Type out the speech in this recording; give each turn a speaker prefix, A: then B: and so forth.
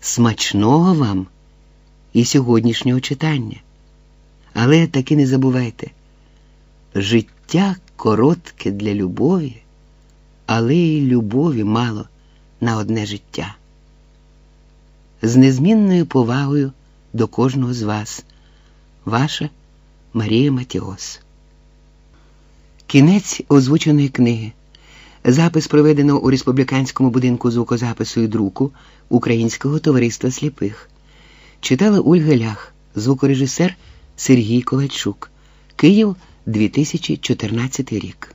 A: смачного вам і сьогоднішнього читання. Але таки не забувайте, життя коротке для любові, але й любові мало на одне життя. З незмінною повагою до кожного з вас, ваша Марія Матіос. Кінець озвученої книги. Запис проведено у республіканському будинку звукозапису і друку Українського товариства сліпих. Читала Ольга Лях, звукорежисер Сергій Ковальчук. Київ 2014 рік.